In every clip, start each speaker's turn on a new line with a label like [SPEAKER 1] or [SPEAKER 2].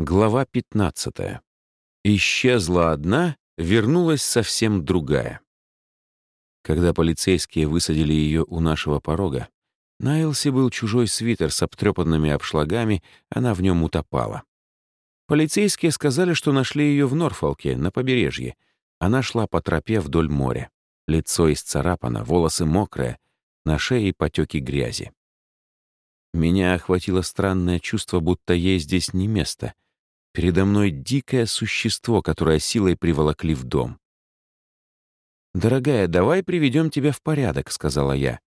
[SPEAKER 1] Глава 15. Исчезла одна, вернулась совсем другая. Когда полицейские высадили ее у нашего порога, на Элси был чужой свитер с обтрепанными обшлагами, она в нем утопала. Полицейские сказали, что нашли ее в Норфолке, на побережье. Она шла по тропе вдоль моря. Лицо исцарапано, волосы мокрые, на шее потеки грязи. Меня охватило странное чувство, будто ей здесь не место — Передо мной дикое существо, которое силой приволокли в дом. «Дорогая, давай приведем тебя в порядок», — сказала я.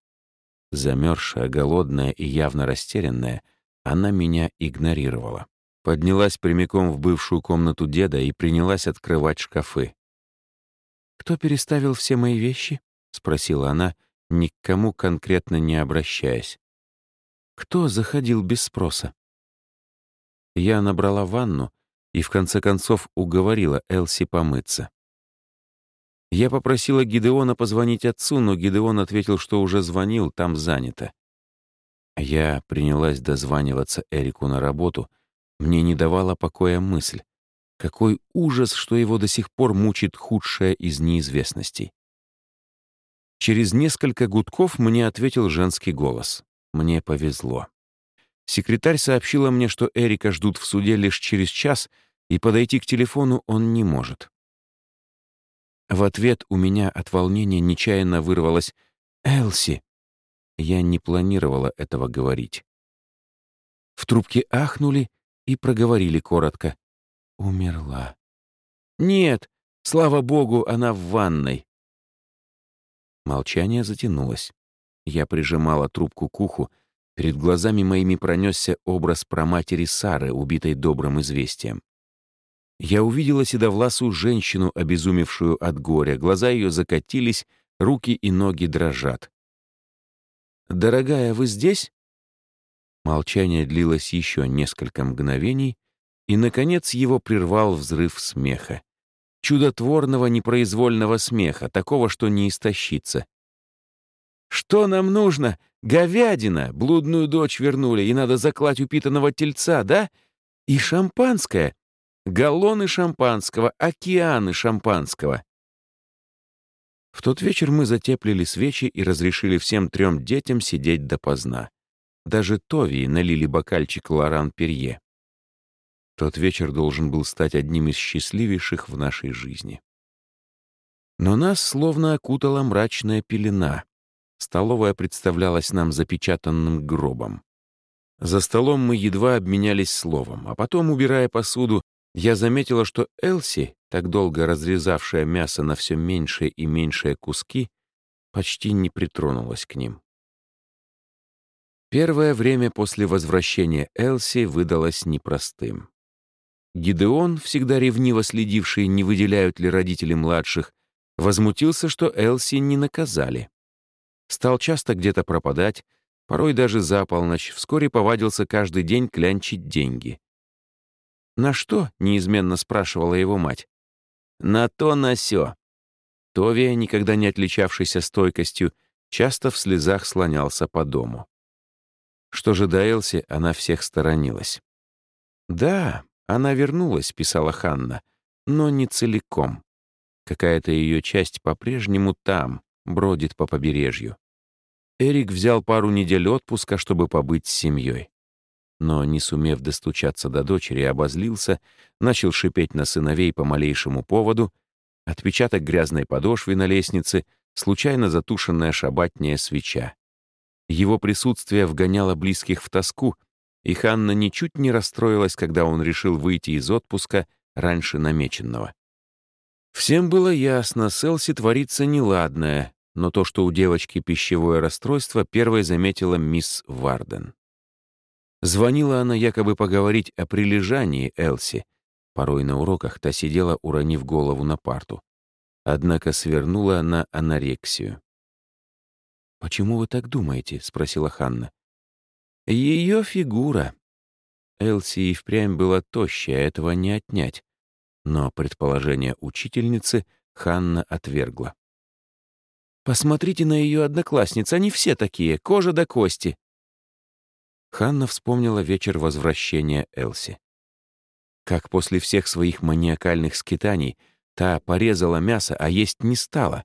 [SPEAKER 1] Замерзшая, голодная и явно растерянная, она меня игнорировала. Поднялась прямиком в бывшую комнату деда и принялась открывать шкафы. «Кто переставил все мои вещи?» — спросила она, ни к кому конкретно не обращаясь. «Кто заходил без спроса?» Я набрала ванну и в конце концов уговорила Элси помыться. Я попросила Гидеона позвонить отцу, но Гидеон ответил, что уже звонил, там занято. Я принялась дозваниваться Эрику на работу. Мне не давала покоя мысль. Какой ужас, что его до сих пор мучит худшая из неизвестностей. Через несколько гудков мне ответил женский голос. Мне повезло. Секретарь сообщила мне, что Эрика ждут в суде лишь через час, и подойти к телефону он не может. В ответ у меня от волнения нечаянно вырвалось «Элси». Я не планировала этого говорить. В трубке ахнули и проговорили коротко. «Умерла». «Нет, слава богу, она в ванной». Молчание затянулось. Я прижимала трубку к уху, Перед глазами моими пронесся образ праматери Сары, убитой добрым известием. Я увидела седовласую женщину, обезумевшую от горя. Глаза ее закатились, руки и ноги дрожат. «Дорогая, вы здесь?» Молчание длилось еще несколько мгновений, и, наконец, его прервал взрыв смеха. Чудотворного непроизвольного смеха, такого, что не истощится. «Что нам нужно? Говядина! Блудную дочь вернули, и надо заклать упитанного тельца, да? И шампанское! Галлоны шампанского, океаны шампанского!» В тот вечер мы затеплили свечи и разрешили всем трем детям сидеть допоздна. Даже Тови налили бокальчик Лоран Перье. Тот вечер должен был стать одним из счастливейших в нашей жизни. Но нас словно окутала мрачная пелена. Столовая представлялась нам запечатанным гробом. За столом мы едва обменялись словом, а потом, убирая посуду, я заметила, что Элси, так долго разрезавшая мясо на все меньшие и меньшие куски, почти не притронулась к ним. Первое время после возвращения Элси выдалось непростым. Гидеон, всегда ревниво следивший, не выделяют ли родители младших, возмутился, что Элси не наказали. Стал часто где-то пропадать, порой даже за полночь, вскоре повадился каждый день клянчить деньги. «На что?» — неизменно спрашивала его мать. «На то, на сё». Товия, никогда не отличавшийся стойкостью, часто в слезах слонялся по дому. Что же до она всех сторонилась. «Да, она вернулась», — писала Ханна, — «но не целиком. Какая-то ее часть по-прежнему там, бродит по побережью. Эрик взял пару недель отпуска, чтобы побыть с семьей. Но, не сумев достучаться до дочери, обозлился, начал шипеть на сыновей по малейшему поводу, отпечаток грязной подошвы на лестнице, случайно затушенная шабатняя свеча. Его присутствие вгоняло близких в тоску, и Ханна ничуть не расстроилась, когда он решил выйти из отпуска раньше намеченного. Всем было ясно, с Элси творится неладное, но то, что у девочки пищевое расстройство, первой заметила мисс Варден. Звонила она якобы поговорить о прилежании Элси. Порой на уроках та сидела, уронив голову на парту. Однако свернула на анорексию. «Почему вы так думаете?» — спросила Ханна. «Ее фигура». Элси и впрямь была тощая, этого не отнять. Но предположение учительницы Ханна отвергла. Посмотрите на ее одноклассниц, они все такие, кожа до кости. Ханна вспомнила вечер возвращения Элси. как после всех своих маниакальных скитаний та порезала мясо, а есть не стала,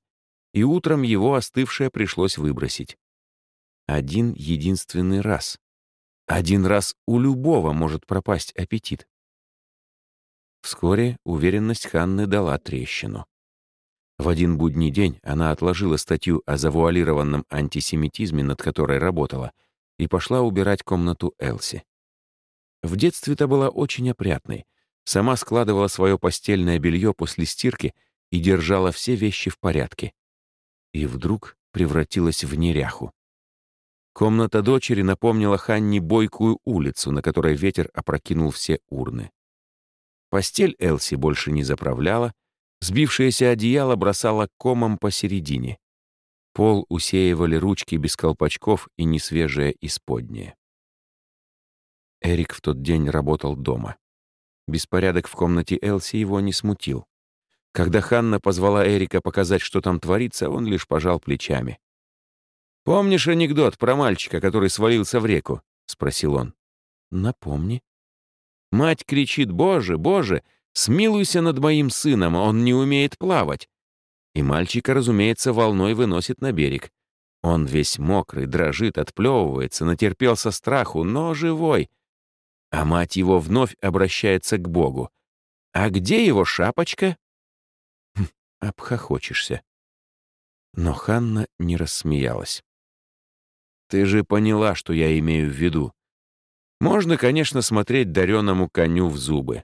[SPEAKER 1] и утром его остывшее пришлось выбросить. Один единственный раз. Один раз у любого может пропасть аппетит. Вскоре уверенность Ханны дала трещину. В один будний день она отложила статью о завуалированном антисемитизме, над которой работала, и пошла убирать комнату Элси. В детстве-то была очень опрятной, сама складывала свое постельное белье после стирки и держала все вещи в порядке. И вдруг превратилась в неряху. Комната дочери напомнила Ханне бойкую улицу, на которой ветер опрокинул все урны. Постель Элси больше не заправляла, сбившееся одеяло бросало комом посередине. Пол усеивали ручки без колпачков и несвежее исподнее. Эрик в тот день работал дома. Беспорядок в комнате Элси его не смутил. Когда Ханна позвала Эрика показать, что там творится, он лишь пожал плечами. «Помнишь анекдот про мальчика, который свалился в реку?» — спросил он. «Напомни». Мать кричит «Боже, Боже, смилуйся над моим сыном, он не умеет плавать». И мальчика, разумеется, волной выносит на берег. Он весь мокрый, дрожит, отплевывается, натерпелся страху, но живой. А мать его вновь обращается к Богу. «А где его шапочка?» хм, «Обхохочешься». Но Ханна не рассмеялась. Ты же поняла, что я имею в виду. Можно, конечно, смотреть дареному коню в зубы.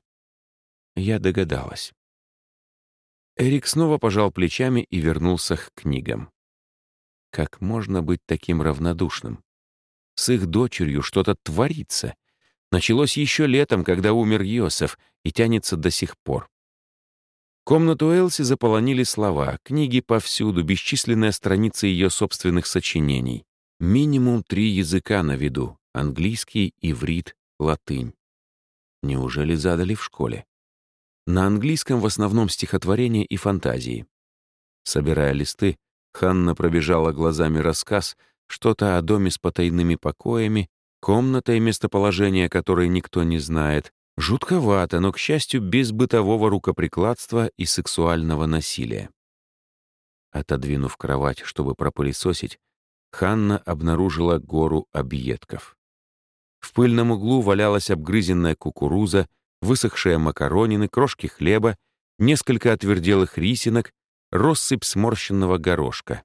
[SPEAKER 1] Я догадалась. Эрик снова пожал плечами и вернулся к книгам. Как можно быть таким равнодушным? С их дочерью что-то творится. Началось еще летом, когда умер Йосеф, и тянется до сих пор. Комнату Элси заполонили слова, книги повсюду, бесчисленные страницы ее собственных сочинений. Минимум три языка на виду — английский, иврит, латынь. Неужели задали в школе? На английском в основном стихотворения и фантазии. Собирая листы, Ханна пробежала глазами рассказ, что-то о доме с потайными покоями, комната и местоположение которой никто не знает. Жутковато, но, к счастью, без бытового рукоприкладства и сексуального насилия. Отодвинув кровать, чтобы пропылесосить, Ханна обнаружила гору объедков. В пыльном углу валялась обгрызенная кукуруза, высохшие макаронины, крошки хлеба, несколько отверделых рисинок, россыпь сморщенного горошка.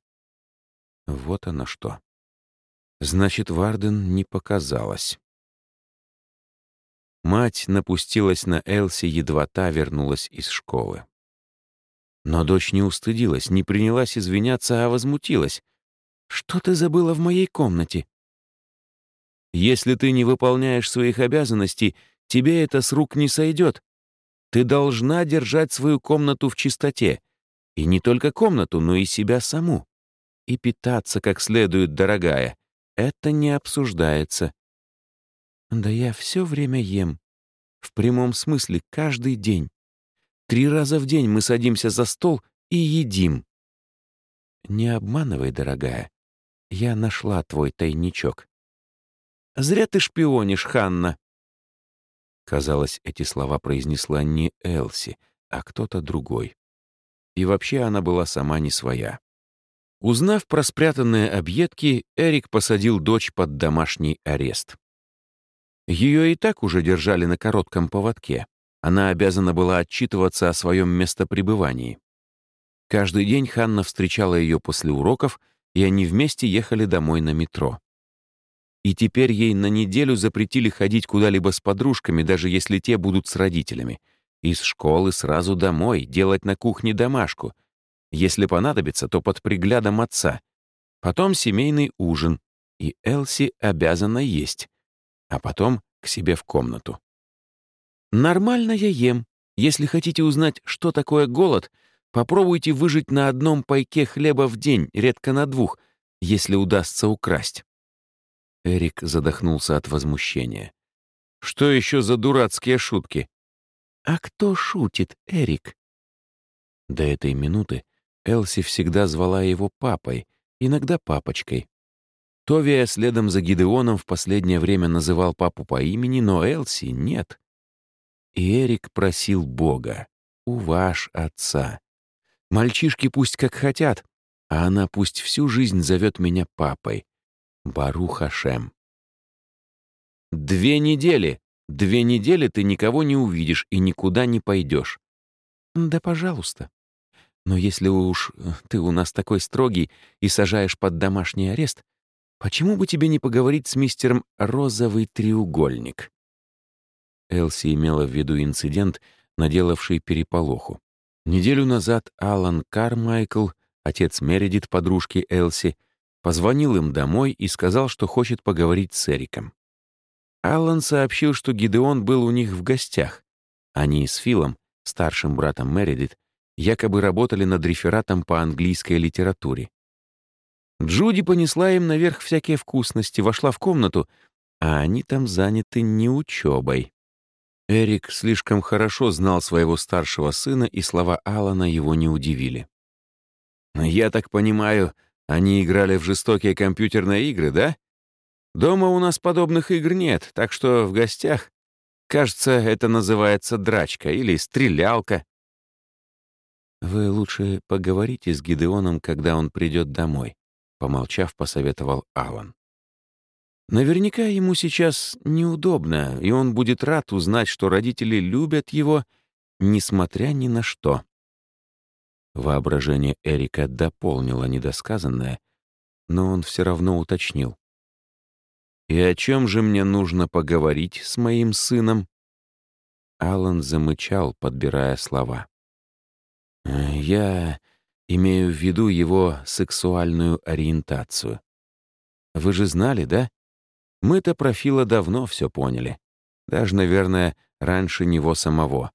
[SPEAKER 1] Вот оно что. Значит, Варден не показалось. Мать напустилась на Элси, едва та вернулась из школы. Но дочь не устыдилась, не принялась извиняться, а возмутилась. «Что ты забыла в моей комнате?» «Если ты не выполняешь своих обязанностей, тебе это с рук не сойдет. Ты должна держать свою комнату в чистоте. И не только комнату, но и себя саму. И питаться как следует, дорогая. Это не обсуждается». «Да я все время ем. В прямом смысле каждый день. Три раза в день мы садимся за стол и едим». «Не обманывай, дорогая. Я нашла твой тайничок. Зря ты шпионишь, Ханна. Казалось, эти слова произнесла не Элси, а кто-то другой. И вообще она была сама не своя. Узнав про спрятанные объедки, Эрик посадил дочь под домашний арест. Ее и так уже держали на коротком поводке. Она обязана была отчитываться о своем местопребывании. Каждый день Ханна встречала ее после уроков и они вместе ехали домой на метро. И теперь ей на неделю запретили ходить куда-либо с подружками, даже если те будут с родителями. Из школы сразу домой, делать на кухне домашку. Если понадобится, то под приглядом отца. Потом семейный ужин, и Элси обязана есть. А потом к себе в комнату. «Нормально я ем. Если хотите узнать, что такое голод, Попробуйте выжить на одном пайке хлеба в день, редко на двух, если удастся украсть. Эрик задохнулся от возмущения. Что еще за дурацкие шутки? А кто шутит, Эрик? До этой минуты Элси всегда звала его папой, иногда папочкой. Товия следом за Гидеоном в последнее время называл папу по имени, но Элси нет. И Эрик просил Бога, у ваш отца. Мальчишки пусть как хотят, а она пусть всю жизнь зовет меня папой. Бару Хашем. Две недели. Две недели ты никого не увидишь и никуда не пойдешь. Да, пожалуйста. Но если уж э, ты у нас такой строгий и сажаешь под домашний арест, почему бы тебе не поговорить с мистером Розовый треугольник? Элси имела в виду инцидент, наделавший переполоху. Неделю назад Алан Кармайкл, отец Мередит подружки Элси, позвонил им домой и сказал, что хочет поговорить с Эриком. Алан сообщил, что Гидеон был у них в гостях. Они с Филом, старшим братом Мередит, якобы работали над рефератом по английской литературе. Джуди понесла им наверх всякие вкусности, вошла в комнату, а они там заняты не учебой. Эрик слишком хорошо знал своего старшего сына, и слова Алана его не удивили. «Я так понимаю, они играли в жестокие компьютерные игры, да? Дома у нас подобных игр нет, так что в гостях, кажется, это называется драчка или стрелялка». «Вы лучше поговорите с Гидеоном, когда он придет домой», — помолчав, посоветовал Алан. Наверняка ему сейчас неудобно, и он будет рад узнать, что родители любят его, несмотря ни на что. Воображение Эрика дополнило недосказанное, но он все равно уточнил. «И о чем же мне нужно поговорить с моим сыном?» Алан замычал, подбирая слова. «Я имею в виду его сексуальную ориентацию. Вы же знали, да? Мы-то про Фила давно все поняли. Даже, наверное, раньше него самого.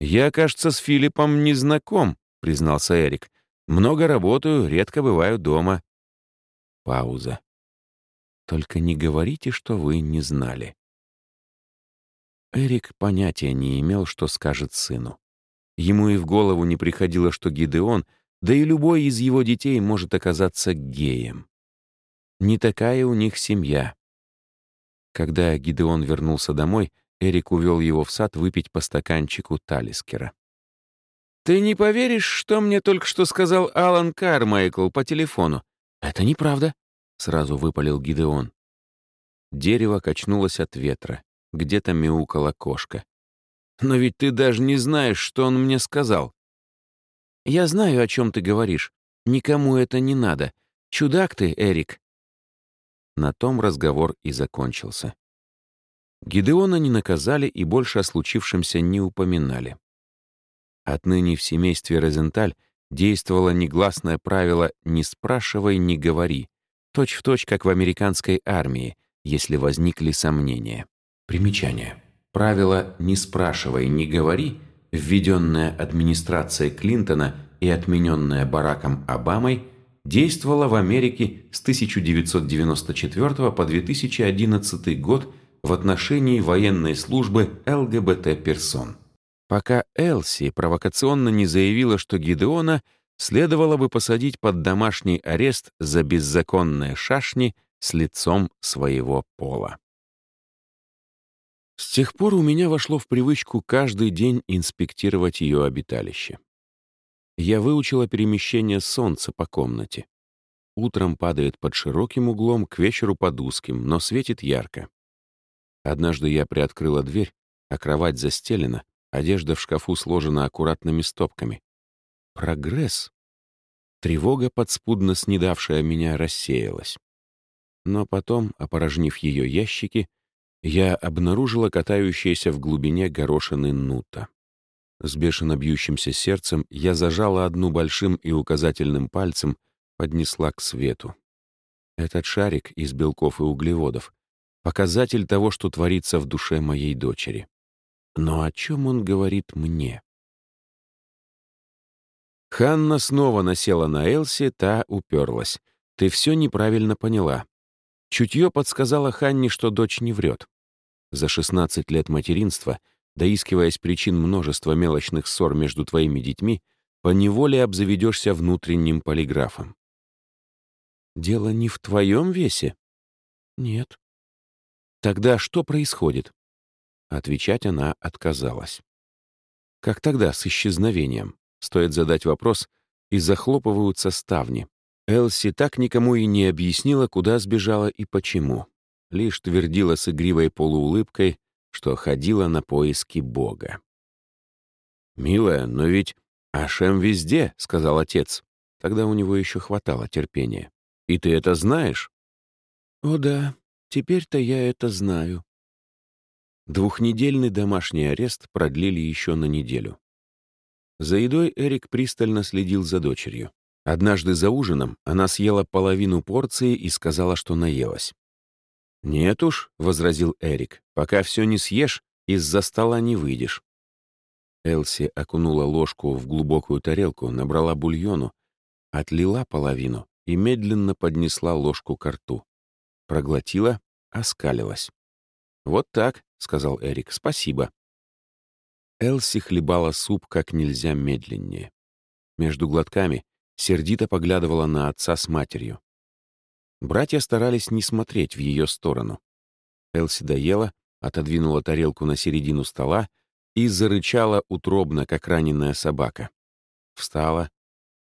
[SPEAKER 1] «Я, кажется, с Филиппом не знаком», — признался Эрик. «Много работаю, редко бываю дома». Пауза. «Только не говорите, что вы не знали». Эрик понятия не имел, что скажет сыну. Ему и в голову не приходило, что Гидеон, да и любой из его детей может оказаться геем. Не такая у них семья. Когда Гидеон вернулся домой, Эрик увел его в сад выпить по стаканчику Талискера. «Ты не поверишь, что мне только что сказал Алан Кармайкл по телефону?» «Это неправда», — сразу выпалил Гидеон. Дерево качнулось от ветра. Где-то мяукала кошка. «Но ведь ты даже не знаешь, что он мне сказал». «Я знаю, о чем ты говоришь. Никому это не надо. Чудак ты, Эрик. На том разговор и закончился. Гидеона не наказали и больше о случившемся не упоминали. Отныне в семействе Розенталь действовало негласное правило «не спрашивай, не говори», точь-в-точь, точь, как в американской армии, если возникли сомнения. Примечание. Правило «не спрашивай, не говори», введенное администрацией Клинтона и отмененное Бараком Обамой – действовала в Америке с 1994 по 2011 год в отношении военной службы ЛГБТ-персон. Пока Элси провокационно не заявила, что Гидеона следовало бы посадить под домашний арест за беззаконные шашни с лицом своего пола. С тех пор у меня вошло в привычку каждый день инспектировать ее обиталище я выучила перемещение солнца по комнате. Утром падает под широким углом, к вечеру под узким, но светит ярко. Однажды я приоткрыла дверь, а кровать застелена, одежда в шкафу сложена аккуратными стопками. Прогресс. Тревога, подспудно снедавшая меня, рассеялась. Но потом, опорожнив ее ящики, я обнаружила катающиеся в глубине горошины нута. С бешено бьющимся сердцем я зажала одну большим и указательным пальцем, поднесла к свету. Этот шарик из белков и углеводов — показатель того, что творится в душе моей дочери. Но о чем он говорит мне? Ханна снова насела на Элси, та уперлась. «Ты все неправильно поняла». Чутье подсказала Ханне, что дочь не врет. За 16 лет материнства — доискиваясь причин множества мелочных ссор между твоими детьми, поневоле обзаведешься внутренним полиграфом. Дело не в твоем весе? Нет. Тогда что происходит? Отвечать она отказалась. Как тогда с исчезновением? Стоит задать вопрос, и захлопываются ставни. Элси так никому и не объяснила, куда сбежала и почему. Лишь твердила с игривой полуулыбкой, что ходила на поиски Бога. «Милая, но ведь Ашем везде», — сказал отец. Тогда у него еще хватало терпения. «И ты это знаешь?» «О да, теперь-то я это знаю». Двухнедельный домашний арест продлили еще на неделю. За едой Эрик пристально следил за дочерью. Однажды за ужином она съела половину порции и сказала, что наелась. «Нет уж», — возразил Эрик, — «пока все не съешь, из-за стола не выйдешь». Элси окунула ложку в глубокую тарелку, набрала бульону, отлила половину и медленно поднесла ложку к рту. Проглотила, оскалилась. «Вот так», — сказал Эрик, — «спасибо». Элси хлебала суп как нельзя медленнее. Между глотками сердито поглядывала на отца с матерью. Братья старались не смотреть в ее сторону. Элси доела, отодвинула тарелку на середину стола и зарычала утробно, как раненая собака. Встала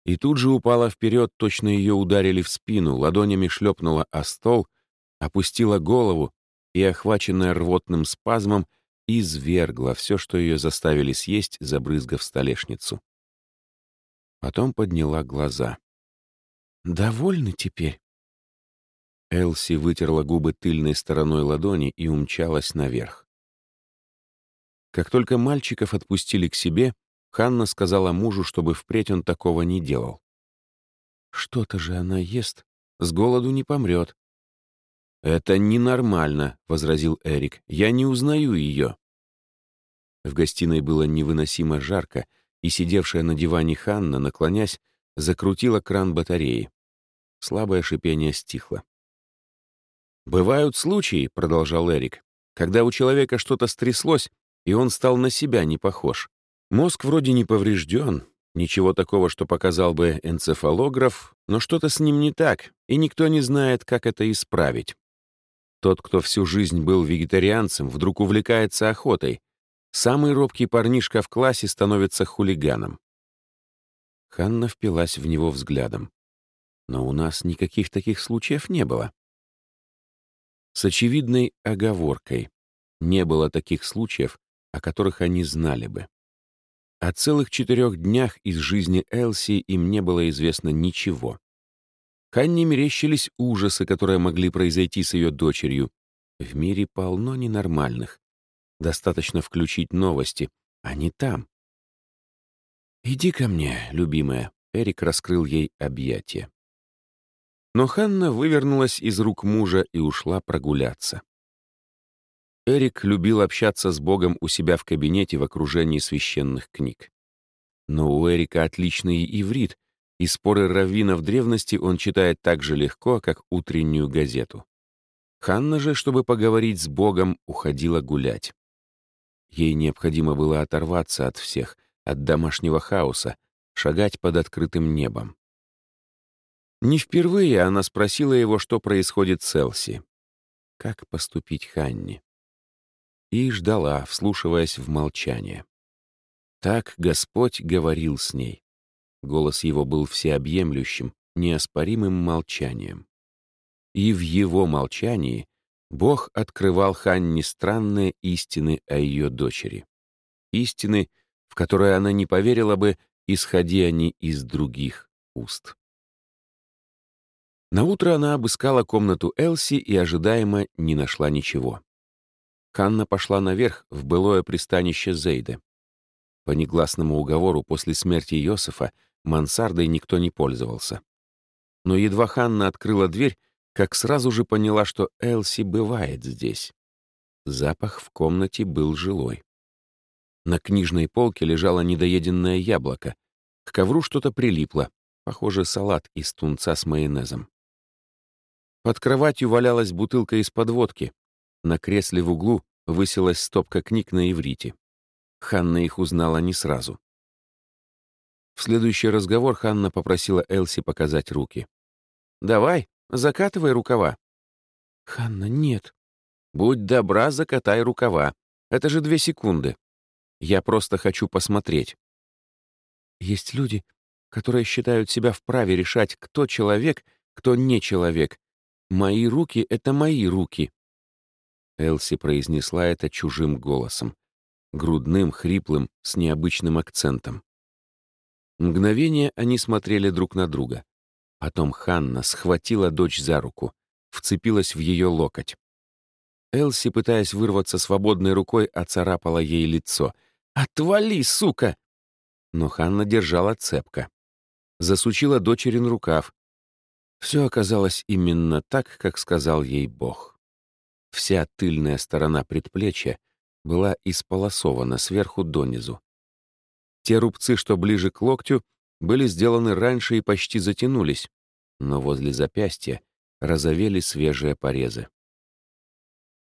[SPEAKER 1] и тут же упала вперед, точно ее ударили в спину, ладонями шлепнула о стол, опустила голову и, охваченная рвотным спазмом, извергла все, что ее заставили съесть, забрызгав столешницу. Потом подняла глаза. «Довольны теперь?» Элси вытерла губы тыльной стороной ладони и умчалась наверх. Как только мальчиков отпустили к себе, Ханна сказала мужу, чтобы впредь он такого не делал. «Что-то же она ест. С голоду не помрет». «Это ненормально», — возразил Эрик. «Я не узнаю ее». В гостиной было невыносимо жарко, и сидевшая на диване Ханна, наклонясь, закрутила кран батареи. Слабое шипение стихло. «Бывают случаи», — продолжал Эрик, «когда у человека что-то стряслось, и он стал на себя не похож. Мозг вроде не поврежден, ничего такого, что показал бы энцефалограф, но что-то с ним не так, и никто не знает, как это исправить. Тот, кто всю жизнь был вегетарианцем, вдруг увлекается охотой. Самый робкий парнишка в классе становится хулиганом. Ханна впилась в него взглядом. Но у нас никаких таких случаев не было. С очевидной оговоркой. Не было таких случаев, о которых они знали бы. О целых четырех днях из жизни Элси им не было известно ничего. Ханне мерещились ужасы, которые могли произойти с ее дочерью. В мире полно ненормальных. Достаточно включить новости, не там. «Иди ко мне, любимая», — Эрик раскрыл ей объятия. Но Ханна вывернулась из рук мужа и ушла прогуляться. Эрик любил общаться с Богом у себя в кабинете в окружении священных книг. Но у Эрика отличный иврит, и споры раввинов древности он читает так же легко, как утреннюю газету. Ханна же, чтобы поговорить с Богом, уходила гулять. Ей необходимо было оторваться от всех, от домашнего хаоса, шагать под открытым небом. Не впервые она спросила его, что происходит с Элси. Как поступить Ханне? и ждала, вслушиваясь в молчание. Так Господь говорил с ней. Голос его был всеобъемлющим, неоспоримым молчанием. И в его молчании Бог открывал Ханне странные истины о ее дочери. Истины, в которые она не поверила бы, исходи они из других уст. Наутро она обыскала комнату Элси и ожидаемо не нашла ничего. Ханна пошла наверх, в былое пристанище Зейды. По негласному уговору после смерти Йосифа мансардой никто не пользовался. Но едва Ханна открыла дверь, как сразу же поняла, что Элси бывает здесь. Запах в комнате был жилой. На книжной полке лежало недоеденное яблоко. К ковру что-то прилипло, похоже, салат из тунца с майонезом. Под кроватью валялась бутылка из-под водки. На кресле в углу высилась стопка книг на иврите. Ханна их узнала не сразу. В следующий разговор Ханна попросила Элси показать руки. «Давай, закатывай рукава». «Ханна, нет». «Будь добра, закатай рукава. Это же две секунды. Я просто хочу посмотреть. Есть люди, которые считают себя вправе решать, кто человек, кто не человек. Мои руки — это мои руки. Элси произнесла это чужим голосом, грудным, хриплым, с необычным акцентом. Мгновение они смотрели друг на друга. Потом Ханна схватила дочь за руку, вцепилась в ее локоть. Элси, пытаясь вырваться свободной рукой, оцарапала ей лицо. «Отвали, сука!» Но Ханна держала цепко. Засучила дочерин рукав. Все оказалось именно так, как сказал ей Бог. Вся тыльная сторона предплечья была исполосована сверху донизу. Те рубцы, что ближе к локтю, были сделаны раньше и почти затянулись, но возле запястья разовели свежие порезы.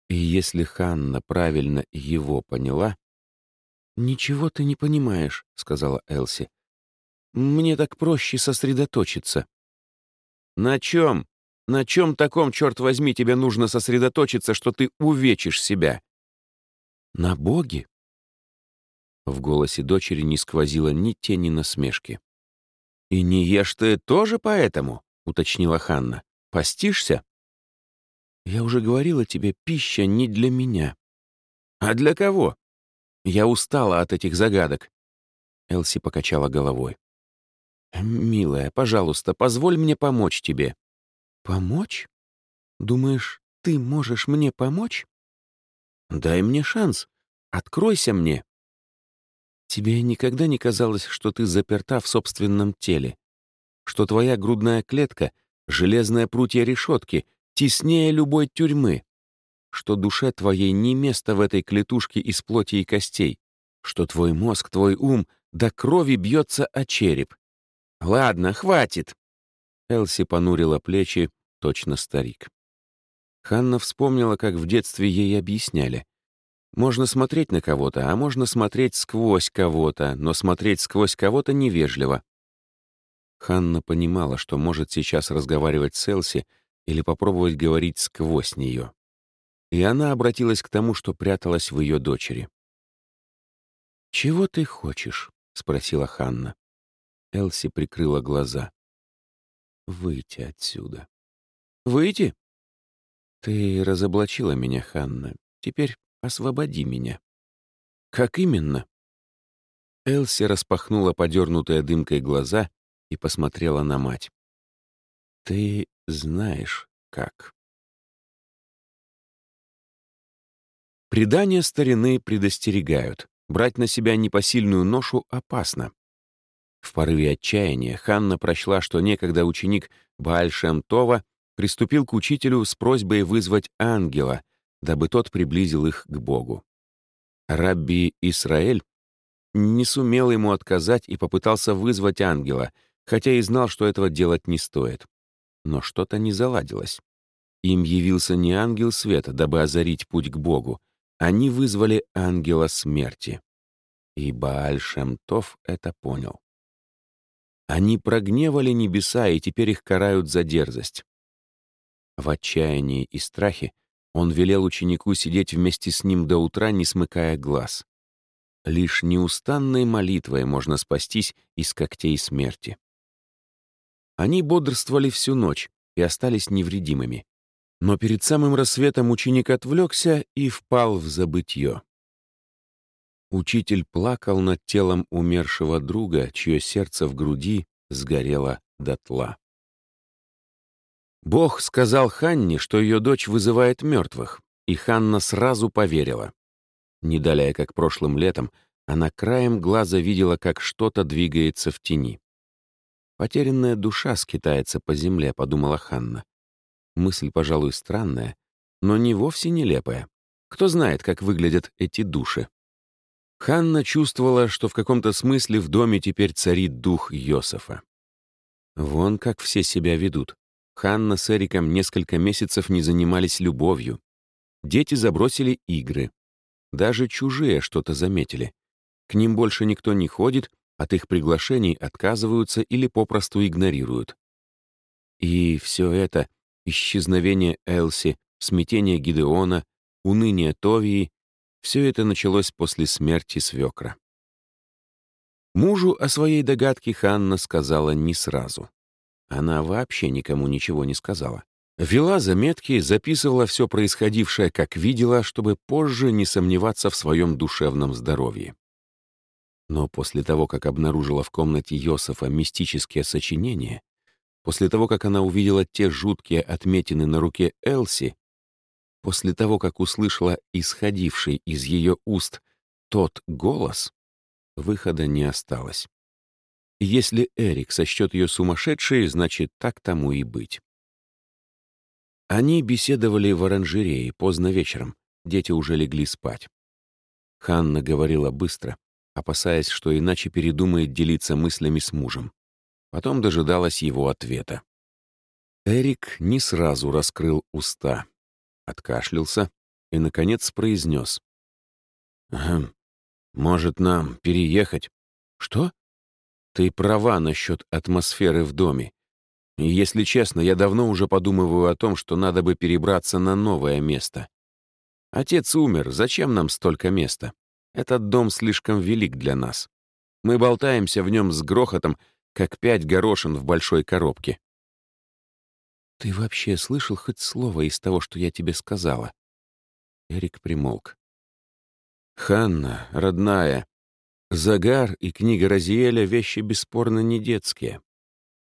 [SPEAKER 1] И если Ханна правильно его поняла... «Ничего ты не понимаешь», — сказала Элси. «Мне так проще сосредоточиться». «На чем? На чем таком, черт возьми, тебе нужно сосредоточиться, что ты увечишь себя?» «На Боге?» В голосе дочери не сквозило ни тени насмешки. «И не ешь ты тоже поэтому?» — уточнила Ханна. «Постишься?» «Я уже говорила тебе, пища не для меня». «А для кого?» «Я устала от этих загадок». Элси покачала головой. «Милая, пожалуйста, позволь мне помочь тебе». «Помочь? Думаешь, ты можешь мне помочь?» «Дай мне шанс. Откройся мне». «Тебе никогда не казалось, что ты заперта в собственном теле? Что твоя грудная клетка — железная прутья решетки, теснее любой тюрьмы? Что душе твоей не место в этой клетушке из плоти и костей? Что твой мозг, твой ум до крови бьется о череп? Ладно, хватит!» Элси понурила плечи, точно старик. Ханна вспомнила, как в детстве ей объясняли. Можно смотреть на кого-то, а можно смотреть сквозь кого-то, но смотреть сквозь кого-то невежливо. Ханна понимала, что может сейчас разговаривать с Элси или попробовать говорить сквозь нее. И она обратилась к тому, что пряталась в ее дочери. «Чего ты хочешь?» — спросила Ханна. Элси прикрыла глаза. «Выйти отсюда». «Выйти?» «Ты разоблачила меня, Ханна. Теперь освободи меня». «Как именно?» Элси распахнула подернутые дымкой глаза и посмотрела на мать. «Ты знаешь, как». Предания старины предостерегают. Брать на себя непосильную ношу опасно. В порыве отчаяния Ханна прочла, что некогда ученик Бааль-Шем-Това приступил к учителю с просьбой вызвать ангела, дабы тот приблизил их к Богу. Рабби Исраэль не сумел ему отказать и попытался вызвать ангела, хотя и знал, что этого делать не стоит. Но что-то не заладилось. Им явился не ангел света, дабы озарить путь к Богу. Они вызвали ангела смерти. И Бааль Шемтов это понял. Они прогневали небеса, и теперь их карают за дерзость. В отчаянии и страхе он велел ученику сидеть вместе с ним до утра, не смыкая глаз. Лишь неустанной молитвой можно спастись из когтей смерти. Они бодрствовали всю ночь и остались невредимыми. Но перед самым рассветом ученик отвлекся и впал в забытье. Учитель плакал над телом умершего друга, чье сердце в груди сгорело дотла. Бог сказал Ханне, что ее дочь вызывает мертвых, и Ханна сразу поверила. Не далее, как прошлым летом, она краем глаза видела, как что-то двигается в тени. «Потерянная душа скитается по земле», — подумала Ханна. Мысль, пожалуй, странная, но не вовсе нелепая. Кто знает, как выглядят эти души. Ханна чувствовала, что в каком-то смысле в доме теперь царит дух Йосефа. Вон как все себя ведут. Ханна с Эриком несколько месяцев не занимались любовью. Дети забросили игры. Даже чужие что-то заметили. К ним больше никто не ходит, от их приглашений отказываются или попросту игнорируют. И все это — исчезновение Элси, смятение Гидеона, уныние Товии Все это началось после смерти свекра. Мужу о своей догадке Ханна сказала не сразу. Она вообще никому ничего не сказала. Вела заметки, записывала все происходившее, как видела, чтобы позже не сомневаться в своем душевном здоровье. Но после того, как обнаружила в комнате Йосифа мистические сочинения, после того, как она увидела те жуткие отметины на руке Элси, после того, как услышала исходивший из ее уст тот голос, выхода не осталось. Если Эрик сочтет ее сумасшедшей, значит, так тому и быть. Они беседовали в оранжерее поздно вечером, дети уже легли спать. Ханна говорила быстро, опасаясь, что иначе передумает делиться мыслями с мужем. Потом дожидалась его ответа. Эрик не сразу раскрыл уста, откашлялся и, наконец, произнес. «Хм, «Может, нам переехать?» «Что?» «Ты права насчет атмосферы в доме. И, если честно, я давно уже подумываю о том, что надо бы перебраться на новое место. Отец умер, зачем нам столько места? Этот дом слишком велик для нас. Мы болтаемся в нем с грохотом, как пять горошин в большой коробке. «Ты вообще слышал хоть слово из того, что я тебе сказала?» Эрик примолк. «Ханна, родная, загар и книга Розиэля — вещи бесспорно не детские.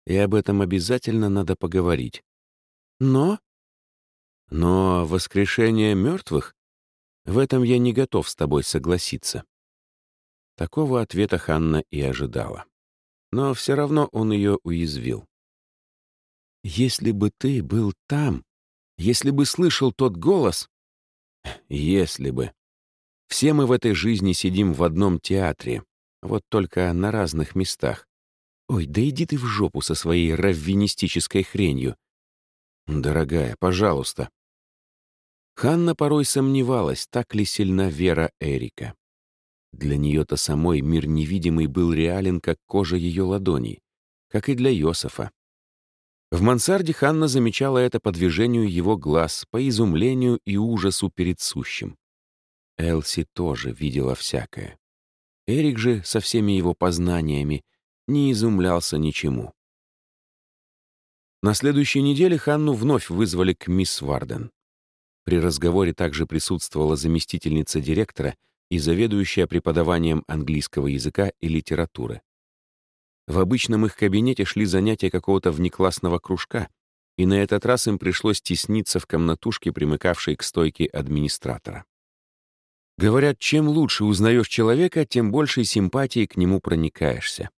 [SPEAKER 1] И об этом обязательно надо поговорить. Но? Но воскрешение мертвых в этом я не готов с тобой согласиться». Такого ответа Ханна и ожидала. Но все равно он ее уязвил. «Если бы ты был там, если бы слышал тот голос...» «Если бы...» Все мы в этой жизни сидим в одном театре, вот только на разных местах. Ой, да иди ты в жопу со своей раввинистической хренью. Дорогая, пожалуйста, Ханна порой сомневалась, так ли сильна вера Эрика. Для нее-то самой мир невидимый был реален, как кожа ее ладоней, как и для Йосифа. В мансарде Ханна замечала это по движению его глаз, по изумлению и ужасу перед сущим. Элси тоже видела всякое. Эрик же со всеми его познаниями не изумлялся ничему. На следующей неделе Ханну вновь вызвали к мисс Варден. При разговоре также присутствовала заместительница директора и заведующая преподаванием английского языка и литературы. В обычном их кабинете шли занятия какого-то внеклассного кружка, и на этот раз им пришлось тесниться в комнатушке, примыкавшей к стойке администратора. Говорят, чем лучше узнаешь человека, тем большей симпатией к нему проникаешься.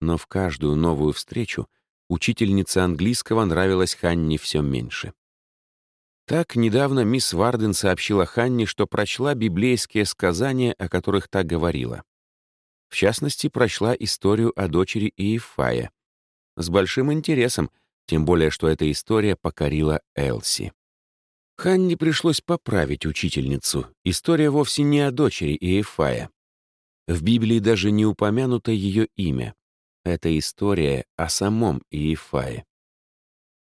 [SPEAKER 1] Но в каждую новую встречу учительница английского нравилась Ханне все меньше. Так недавно мисс Варден сообщила Ханне, что прочла библейские сказания, о которых та говорила. В частности, прочла историю о дочери Иефая. С большим интересом, тем более, что эта история покорила Элси. Ханне пришлось поправить учительницу. История вовсе не о дочери Иефая. В Библии даже не упомянуто ее имя. Это история о самом Иефае.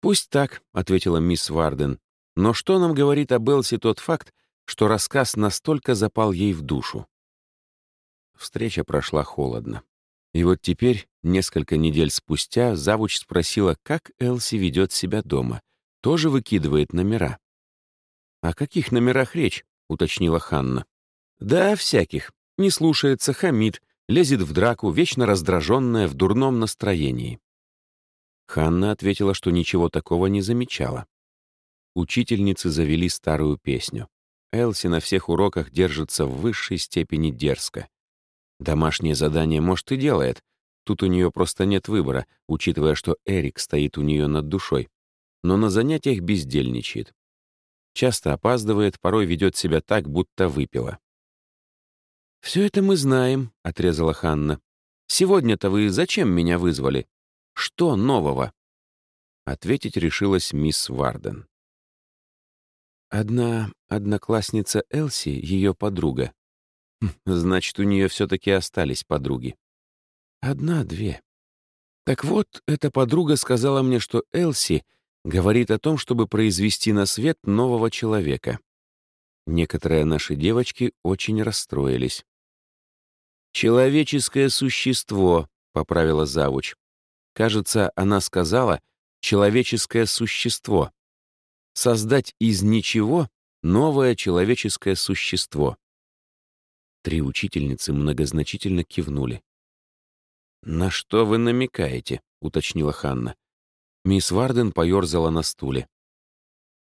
[SPEAKER 1] «Пусть так», — ответила мисс Варден. Но что нам говорит об Элси тот факт, что рассказ настолько запал ей в душу? Встреча прошла холодно. И вот теперь, несколько недель спустя, завуч спросила, как Элси ведет себя дома. Тоже выкидывает номера. «О каких номерах речь?» — уточнила Ханна. «Да, всяких. Не слушается, хамит, лезет в драку, вечно раздраженная, в дурном настроении». Ханна ответила, что ничего такого не замечала. Учительницы завели старую песню. Элси на всех уроках держится в высшей степени дерзко. Домашнее задание, может, и делает. Тут у нее просто нет выбора, учитывая, что Эрик стоит у нее над душой. Но на занятиях бездельничает. Часто опаздывает, порой ведет себя так, будто выпила. «Все это мы знаем», — отрезала Ханна. «Сегодня-то вы зачем меня вызвали? Что нового?» Ответить решилась мисс Варден. Одна одноклассница Элси, ее подруга. Хм, значит, у нее все-таки остались подруги. Одна-две. Так вот, эта подруга сказала мне, что Элси говорит о том, чтобы произвести на свет нового человека. Некоторые наши девочки очень расстроились. «Человеческое существо», — поправила завуч. Кажется, она сказала «человеческое существо». Создать из ничего новое человеческое существо. Три учительницы многозначительно кивнули. «На что вы намекаете?» — уточнила Ханна. Мисс Варден поерзала на стуле.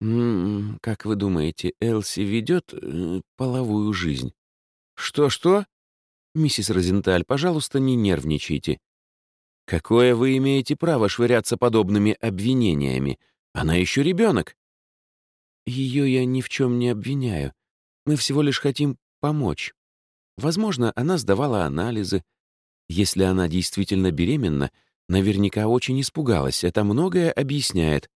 [SPEAKER 1] «М -м, «Как вы думаете, Элси ведет э, половую жизнь?» «Что-что?» «Миссис Розенталь, пожалуйста, не нервничайте. Какое вы имеете право швыряться подобными обвинениями? Она еще ребенок». «Ее я ни в чем не обвиняю. Мы всего лишь хотим помочь. Возможно, она сдавала анализы. Если она действительно беременна, наверняка очень испугалась. Это многое объясняет.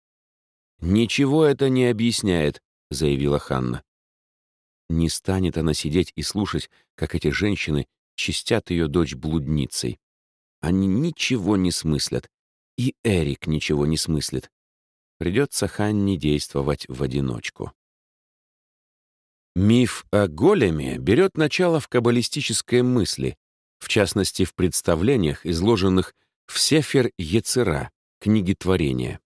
[SPEAKER 1] «Ничего это не объясняет», — заявила Ханна. Не станет она сидеть и слушать, как эти женщины чистят ее дочь блудницей. Они ничего не смыслят. И Эрик ничего не смыслит. Придется Ханне действовать в одиночку. Миф о големе берет начало в каббалистической мысли, в частности, в представлениях, изложенных в Сефер Ецера, книге творения.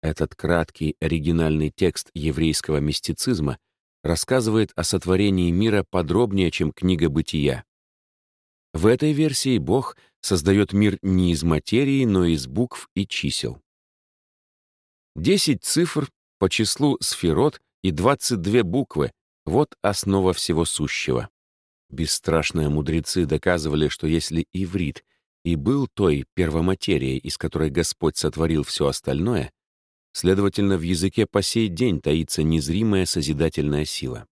[SPEAKER 1] Этот краткий оригинальный текст еврейского мистицизма рассказывает о сотворении мира подробнее, чем книга «Бытия». В этой версии Бог создает мир не из материи, но из букв и чисел. Десять цифр по числу сферот и 22 буквы — вот основа всего сущего. Бесстрашные мудрецы доказывали, что если иврит и был той первоматерией, из которой Господь сотворил все остальное, Следовательно, в языке по сей день таится незримая созидательная сила.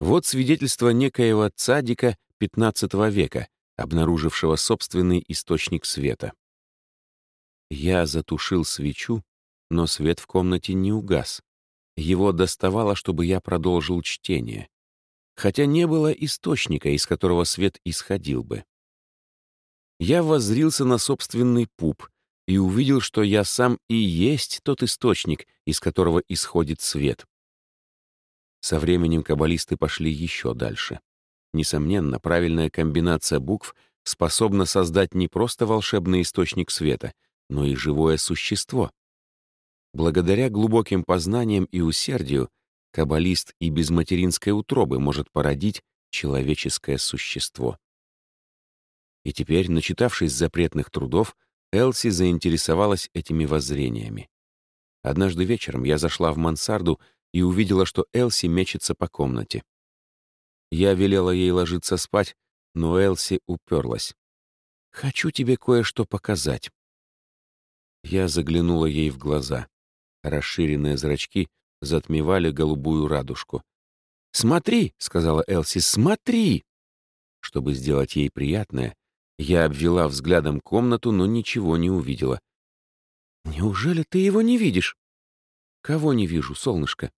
[SPEAKER 1] Вот свидетельство некоего цадика XV века, обнаружившего собственный источник света. Я затушил свечу, но свет в комнате не угас. Его доставало, чтобы я продолжил чтение. Хотя не было источника, из которого свет исходил бы. Я воззрился на собственный пуп, и увидел, что я сам и есть тот источник, из которого исходит свет. Со временем каббалисты пошли еще дальше. Несомненно, правильная комбинация букв способна создать не просто волшебный источник света, но и живое существо. Благодаря глубоким познаниям и усердию каббалист и без материнской утробы может породить человеческое существо. И теперь, начитавшись запретных трудов, Элси заинтересовалась этими воззрениями. Однажды вечером я зашла в мансарду и увидела, что Элси мечется по комнате. Я велела ей ложиться спать, но Элси уперлась. «Хочу тебе кое-что показать». Я заглянула ей в глаза. Расширенные зрачки затмевали голубую радужку. «Смотри!» — сказала Элси, «смотри!» Чтобы сделать ей приятное, я обвела взглядом комнату, но ничего не увидела. «Неужели ты его не видишь?» «Кого не вижу, солнышко?»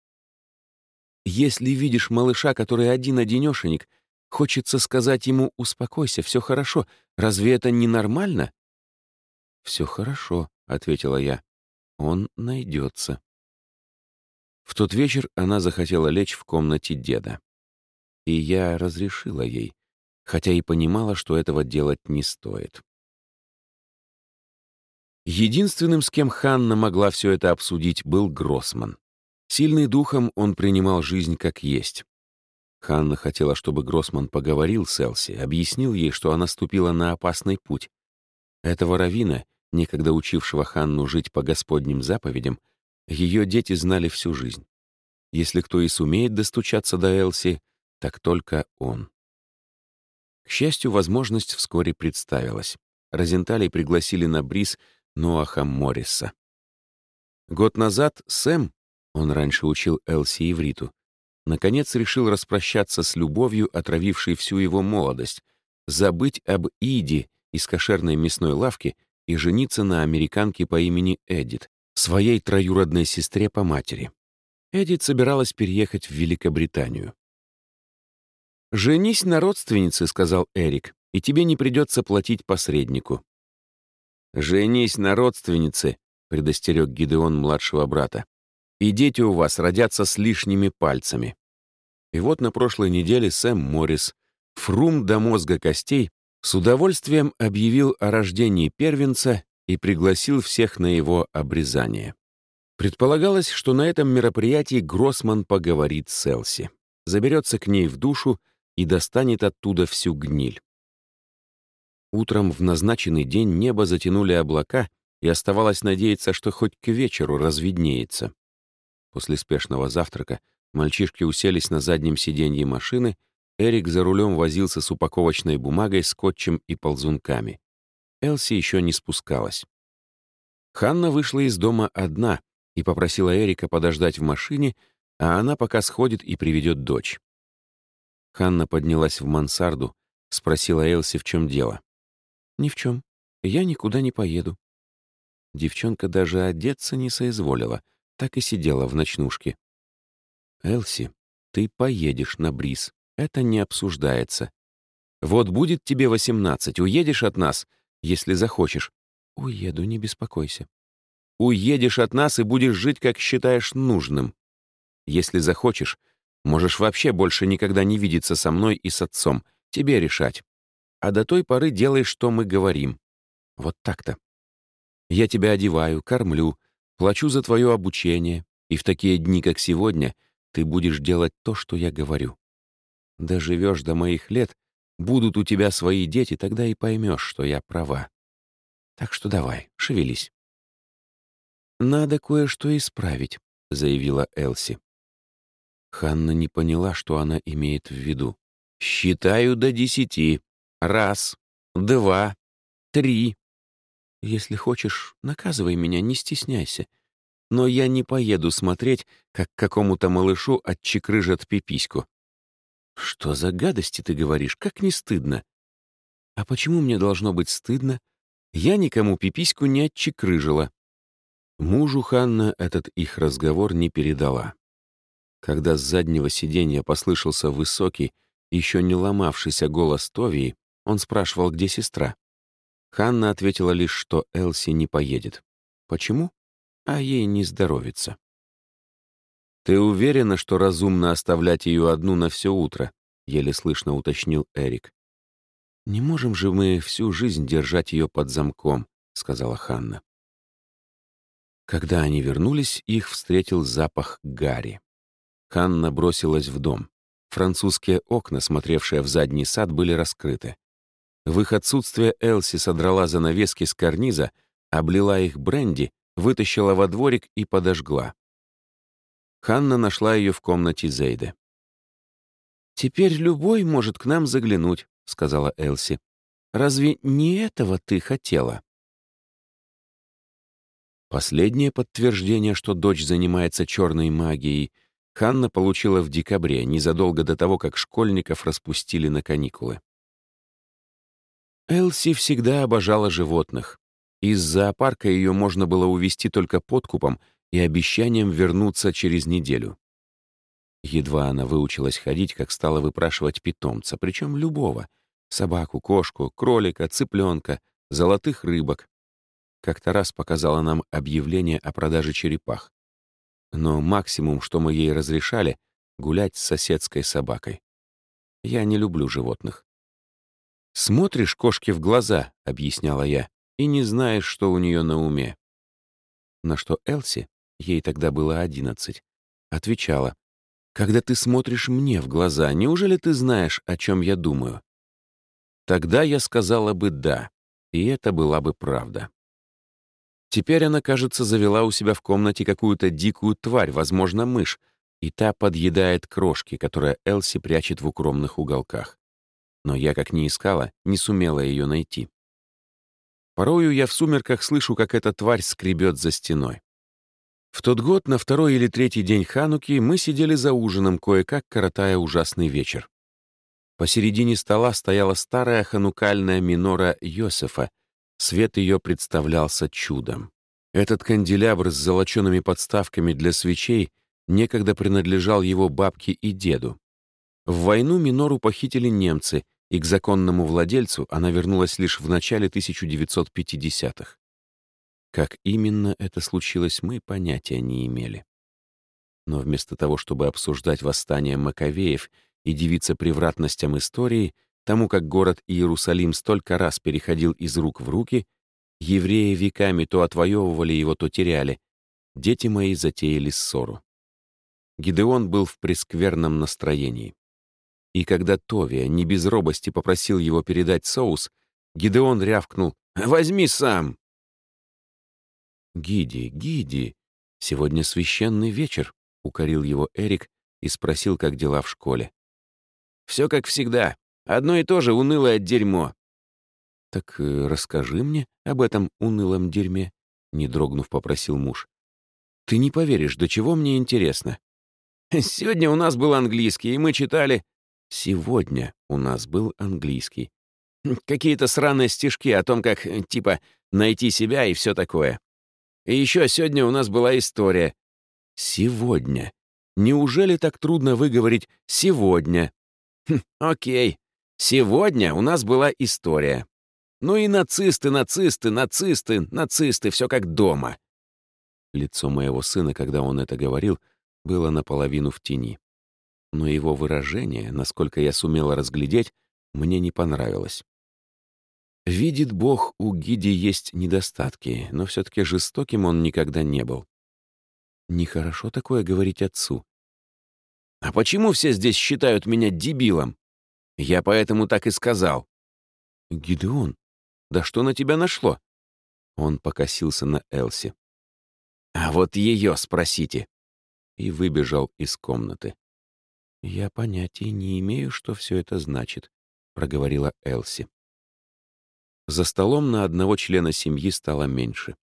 [SPEAKER 1] «Если видишь малыша, который один-одинешенек, хочется сказать ему «успокойся, все хорошо». Разве это не нормально?» «Все хорошо», — ответила я. «Он найдется». В тот вечер она захотела лечь в комнате деда. И я разрешила ей хотя и понимала, что этого делать не стоит. Единственным, с кем Ханна могла все это обсудить, был Гроссман. Сильный духом он принимал жизнь как есть. Ханна хотела, чтобы Гроссман поговорил с Элси, объяснил ей, что она ступила на опасный путь. Этого равина, некогда учившего Ханну жить по Господним заповедям, ее дети знали всю жизнь. Если кто и сумеет достучаться до Элси, так только он. К счастью, возможность вскоре представилась. Розенталей пригласили на бриз Ноаха Морриса. Год назад Сэм, он раньше учил Элси ивриту, наконец решил распрощаться с любовью, отравившей всю его молодость, забыть об Иде из кошерной мясной лавки и жениться на американке по имени Эдит, своей троюродной сестре по матери. Эдит собиралась переехать в Великобританию. «Женись на родственнице», — сказал Эрик, «и тебе не придется платить посреднику». «Женись на родственнице», — предостерег Гидеон младшего брата. «И дети у вас родятся с лишними пальцами». И вот на прошлой неделе Сэм Моррис, фрум до мозга костей, с удовольствием объявил о рождении первенца и пригласил всех на его обрезание. Предполагалось, что на этом мероприятии Гроссман поговорит с Элси, заберется к ней в душу и достанет оттуда всю гниль. Утром в назначенный день небо затянули облака, и оставалось надеяться, что хоть к вечеру разведнеется. После спешного завтрака мальчишки уселись на заднем сиденье машины, Эрик за рулем возился с упаковочной бумагой, скотчем и ползунками. Элси еще не спускалась. Ханна вышла из дома одна и попросила Эрика подождать в машине, а она пока сходит и приведет дочь. Ханна поднялась в мансарду, спросила Элси, в чем дело. «Ни в чем. Я никуда не поеду». Девчонка даже одеться не соизволила, так и сидела в ночнушке. «Элси, ты поедешь на бриз. Это не обсуждается. Вот будет тебе восемнадцать, уедешь от нас, если захочешь. Уеду, не беспокойся. Уедешь от нас и будешь жить, как считаешь нужным. Если захочешь, можешь вообще больше никогда не видеться со мной и с отцом. Тебе решать. А до той поры делай, что мы говорим. Вот так-то. Я тебя одеваю, кормлю, плачу за твое обучение, и в такие дни, как сегодня, ты будешь делать то, что я говорю. Доживешь до моих лет, будут у тебя свои дети, тогда и поймешь, что я права. Так что давай, шевелись. «Надо кое-что исправить», — заявила Элси. Ханна не поняла, что она имеет в виду. «Считаю до десяти. Раз, два, три. Если хочешь, наказывай меня, не стесняйся. Но я не поеду смотреть, как какому-то малышу отчекрыжат пипиську. Что за гадости ты говоришь? Как не стыдно? А почему мне должно быть стыдно? Я никому пипиську не отчекрыжила. Мужу Ханна этот их разговор не передала. Когда с заднего сиденья послышался высокий, еще не ломавшийся голос Товии, он спрашивал, где сестра. Ханна ответила лишь, что Элси не поедет. Почему? А ей не здоровится. «Ты уверена, что разумно оставлять ее одну на все утро?» — еле слышно уточнил Эрик. «Не можем же мы всю жизнь держать ее под замком», — сказала Ханна. Когда они вернулись, их встретил запах гари. Ханна бросилась в дом. Французские окна, смотревшие в задний сад, были раскрыты. В их отсутствие Элси содрала занавески с карниза, облила их бренди, вытащила во дворик и подожгла. Ханна нашла ее в комнате Зейды. «Теперь любой может к нам заглянуть», — сказала Элси. «Разве не этого ты хотела?» Последнее подтверждение, что дочь занимается черной магией, Ханна получила в декабре, незадолго до того, как школьников распустили на каникулы. Элси всегда обожала животных. Из зоопарка ее можно было увезти только подкупом и обещанием вернуться через неделю. Едва она выучилась ходить, как стала выпрашивать питомца, причем любого — собаку, кошку, кролика, цыпленка, золотых рыбок. Как-то раз показала нам объявление о продаже черепах. Но максимум, что мы ей разрешали — гулять с соседской собакой. Я не люблю животных. «Смотришь кошке в глаза», — объясняла я, «и не знаешь, что у нее на уме». На что Элси, ей тогда было одиннадцать, отвечала, «Когда ты смотришь мне в глаза, неужели ты знаешь, о чем я думаю?» Тогда я сказала бы «да», и это была бы правда. Теперь она, кажется, завела у себя в комнате какую-то дикую тварь, возможно, мышь, и та подъедает крошки, которые Элси прячет в укромных уголках. Но я, как ни искала, не сумела ее найти. Порою я в сумерках слышу, как эта тварь скребет за стеной. В тот год, на второй или третий день Хануки, мы сидели за ужином, кое-как коротая ужасный вечер. Посередине стола стояла старая ханукальная минора Йосефа, Свет ее представлялся чудом. Этот канделябр с золочеными подставками для свечей некогда принадлежал его бабке и деду. В войну Минору похитили немцы, и к законному владельцу она вернулась лишь в начале 1950-х. Как именно это случилось, мы понятия не имели. Но вместо того, чтобы обсуждать восстание Маковеев и дивиться превратностям истории, тому, как город Иерусалим столько раз переходил из рук в руки, евреи веками то отвоевывали его, то теряли, дети мои затеяли ссору. Гидеон был в прескверном настроении. И когда Товия не без робости попросил его передать соус, Гидеон рявкнул «Возьми сам!» «Гиди, Гиди, сегодня священный вечер», — укорил его Эрик и спросил, как дела в школе. «Все как всегда. Одно и то же унылое дерьмо». «Так э, расскажи мне об этом унылом дерьме», — не дрогнув, попросил муж. «Ты не поверишь, до чего мне интересно». «Сегодня у нас был английский, и мы читали...» «Сегодня у нас был английский. Какие-то сраные стишки о том, как, типа, найти себя и все такое. И еще сегодня у нас была история. Сегодня. Неужели так трудно выговорить «сегодня»? Хм, окей. Сегодня у нас была история. Ну и нацисты, нацисты, нацисты, нацисты, все как дома. Лицо моего сына, когда он это говорил, было наполовину в тени. Но его выражение, насколько я сумела разглядеть, мне не понравилось. Видит Бог, у Гиди есть недостатки, но все-таки жестоким он никогда не был. Нехорошо такое говорить отцу. «А почему все здесь считают меня дебилом?» «Я поэтому так и сказал». «Гидеон, да что на тебя нашло?» Он покосился на Элси. «А вот ее спросите!» И выбежал из комнаты. «Я понятия не имею, что все это значит», — проговорила Элси. За столом на одного члена семьи стало меньше.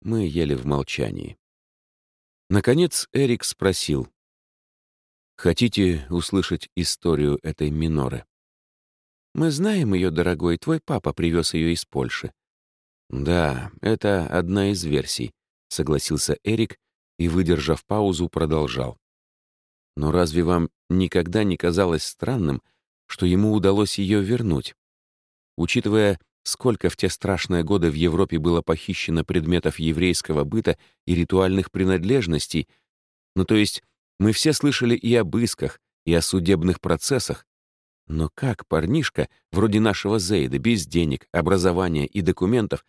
[SPEAKER 1] Мы ели в молчании. Наконец Эрик спросил. «Хотите услышать историю этой миноры?» «Мы знаем ее, дорогой, твой папа привез ее из Польши». «Да, это одна из версий», — согласился Эрик и, выдержав паузу, продолжал. «Но разве вам никогда не казалось странным, что ему удалось ее вернуть? Учитывая Сколько в те страшные годы в Европе было похищено предметов еврейского быта и ритуальных принадлежностей. Ну, то есть, мы все слышали и об исках, и о судебных процессах. Но как парнишка, вроде нашего Зейда, без денег, образования и документов,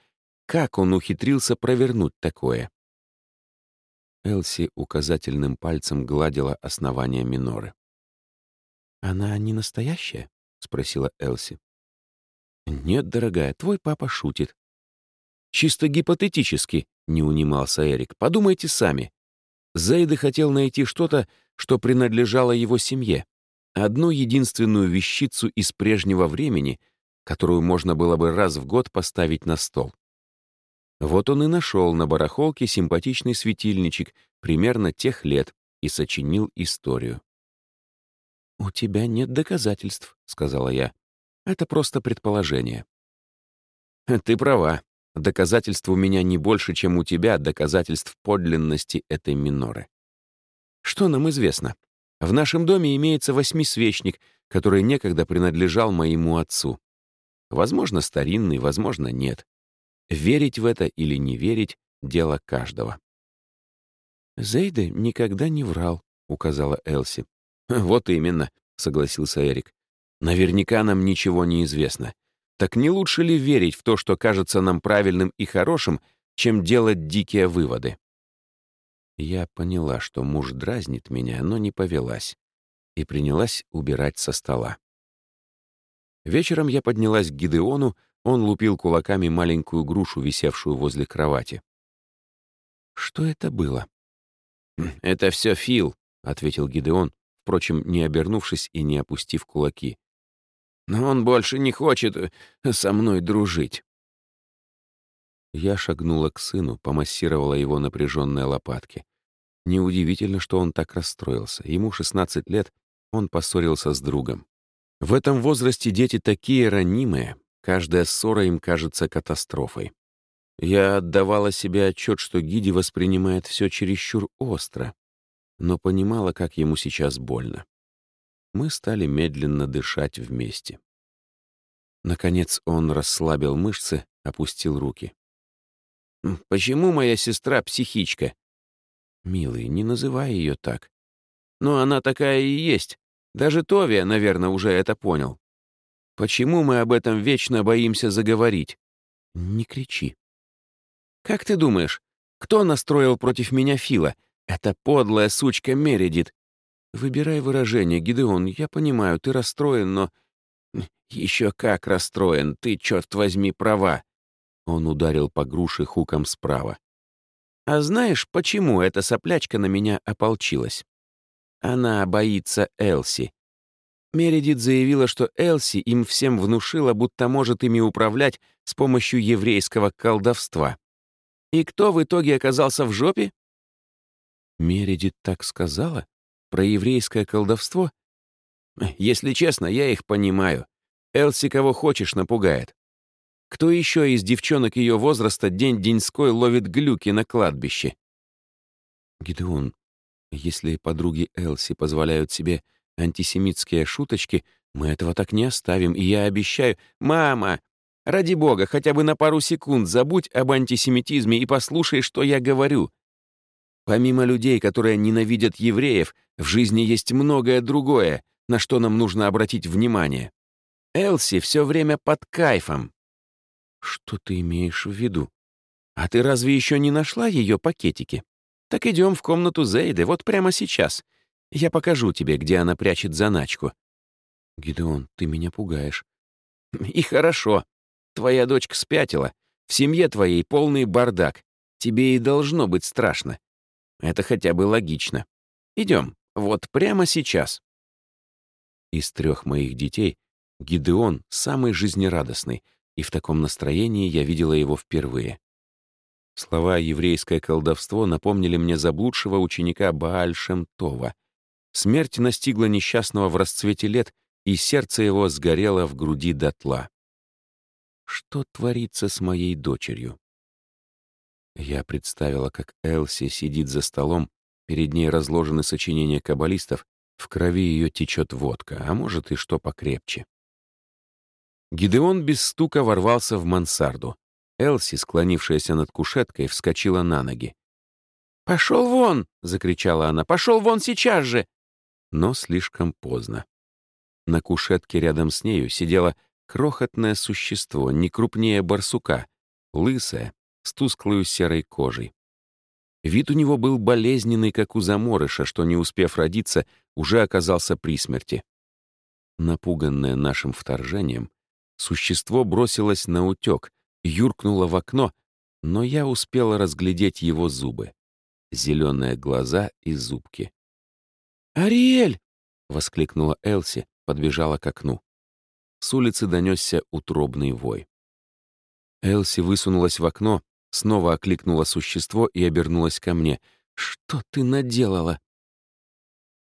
[SPEAKER 1] как он ухитрился провернуть такое? Элси указательным пальцем гладила основание миноры. «Она не настоящая?» — спросила Элси. «Нет, дорогая, твой папа шутит». «Чисто гипотетически», — не унимался Эрик. «Подумайте сами. Зейда хотел найти что-то, что принадлежало его семье. Одну единственную вещицу из прежнего времени, которую можно было бы раз в год поставить на стол. Вот он и нашел на барахолке симпатичный светильничек примерно тех лет и сочинил историю. «У тебя нет доказательств», — сказала я. Это просто предположение. Ты права. Доказательств у меня не больше, чем у тебя доказательств подлинности этой миноры. Что нам известно? В нашем доме имеется восьмисвечник, который некогда принадлежал моему отцу. Возможно, старинный, возможно, нет. Верить в это или не верить — дело каждого. «Зейде никогда не врал», — указала Элси. «Вот именно», — согласился Эрик. Наверняка нам ничего не известно. Так не лучше ли верить в то, что кажется нам правильным и хорошим, чем делать дикие выводы? Я поняла, что муж дразнит меня, но не повелась, и принялась убирать со стола. Вечером я поднялась к Гидеону, он лупил кулаками маленькую грушу, висевшую возле кровати. «Что это было?» «Это все Фил», — ответил Гидеон, впрочем, не обернувшись и не опустив кулаки. Но он больше не хочет э, со мной дружить. Я шагнула к сыну, помассировала его напряженные лопатки. Неудивительно, что он так расстроился. Ему 16 лет, он поссорился с другом. В этом возрасте дети такие ранимые, каждая ссора им кажется катастрофой. Я отдавала себе отчет, что Гиди воспринимает все чересчур остро, но понимала, как ему сейчас больно мы стали медленно дышать вместе. Наконец он расслабил мышцы, опустил руки. «Почему моя сестра психичка?» «Милый, не называй ее так. Но она такая и есть. Даже Товия, наверное, уже это понял. Почему мы об этом вечно боимся заговорить? Не кричи. Как ты думаешь, кто настроил против меня Фила? Это подлая сучка Мередит. Выбирай выражение, Гидеон. Я понимаю, ты расстроен, но... Еще как расстроен. Ты, черт возьми, права. Он ударил по груше хуком справа. А знаешь, почему эта соплячка на меня ополчилась? Она боится Элси. Мередит заявила, что Элси им всем внушила, будто может ими управлять с помощью еврейского колдовства. И кто в итоге оказался в жопе? Мередит так сказала? Про еврейское колдовство? Если честно, я их понимаю. Элси кого хочешь напугает. Кто еще из девчонок ее возраста день-деньской ловит глюки на кладбище? Гидеон, если подруги Элси позволяют себе антисемитские шуточки, мы этого так не оставим, и я обещаю... Мама! Ради бога, хотя бы на пару секунд забудь об антисемитизме и послушай, что я говорю. Помимо людей, которые ненавидят евреев, в жизни есть многое другое, на что нам нужно обратить внимание. Элси все время под кайфом. Что ты имеешь в виду? А ты разве еще не нашла ее пакетики? Так идем в комнату Зейды, вот прямо сейчас. Я покажу тебе, где она прячет заначку. Гидеон, ты меня пугаешь. И хорошо. Твоя дочка спятила. В семье твоей полный бардак. Тебе и должно быть страшно. Это хотя бы логично. Идем, вот прямо сейчас. Из трех моих детей Гидеон самый жизнерадостный, и в таком настроении я видела его впервые. Слова «еврейское колдовство» напомнили мне заблудшего ученика Бааль-Шемтова. Смерть настигла несчастного в расцвете лет, и сердце его сгорело в груди дотла. Что творится с моей дочерью? Я представила, как Элси сидит за столом, перед ней разложены сочинения каббалистов, в крови ее течет водка, а может и что покрепче. Гидеон без стука ворвался в мансарду. Элси, склонившаяся над кушеткой, вскочила на ноги. «Пошел вон!» — закричала она. «Пошел вон сейчас же!» Но слишком поздно. На кушетке рядом с нею сидело крохотное существо, не крупнее барсука, лысое, с тусклой серой кожей. Вид у него был болезненный, как у заморыша, что, не успев родиться, уже оказался при смерти. Напуганное нашим вторжением, существо бросилось на утек, юркнуло в окно, но я успела разглядеть его зубы. Зеленые глаза и зубки. «Ариэль!» — воскликнула Элси, подбежала к окну. С улицы донесся утробный вой. Элси высунулась в окно, снова окликнула существо и обернулась ко мне. «Что ты наделала?»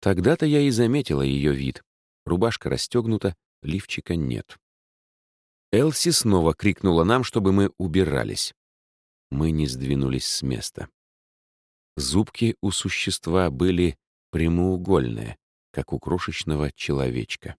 [SPEAKER 1] Тогда-то я и заметила ее вид. Рубашка расстегнута, лифчика нет. Элси снова крикнула нам, чтобы мы убирались. Мы не сдвинулись с места. Зубки у существа были прямоугольные, как у крошечного человечка.